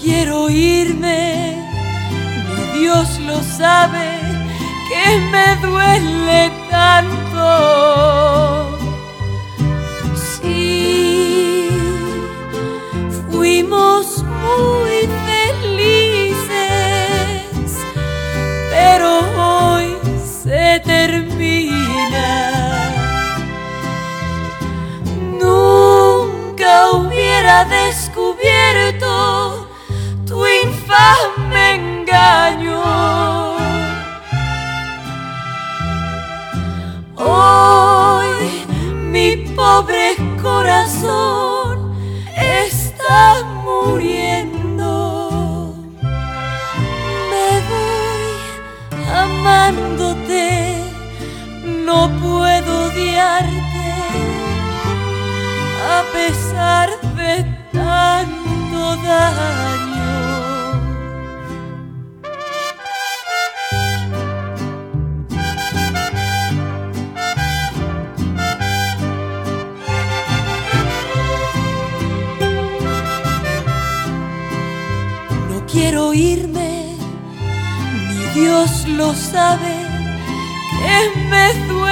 quiero irme, mi Dios lo sabe que me duele tanto. Sí, fuimos mi pobre corazón está muriendo. Me voy amándote, no puedo odiarte a pesar de tanto quiero irme, mi Dios lo sabe, que me duele